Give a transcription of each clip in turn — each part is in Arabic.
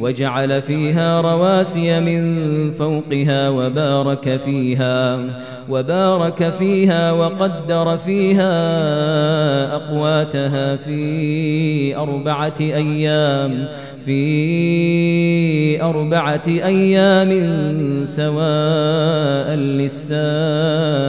وجعل فيها رواسي من فوقها وبارك فيها وبارك فيها وقدر فيها أقواتها في أربعة أيام في أربعة أيام سواء للسائلين.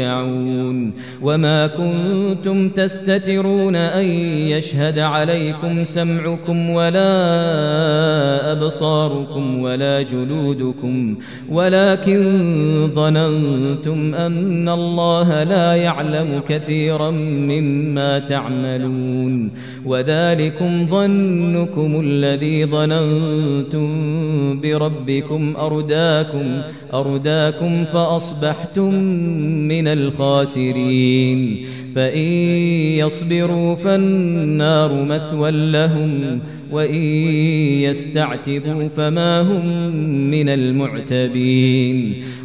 ترجعون. وما كنتم تستترون أن يشهد عليكم سمعكم ولا أبصاركم ولا جلودكم. ولكن ظننتم أن الله لا يعلم كثيرا مما تعملون. وذلكم ظنكم الذي ظننتم بربكم أرداكم, أرداكم فأصبحتم من مِنَ الخاسرين. فإن يصبروا فالنار مثوى لهم وإن يستعتبوا فما هم من المعتبين.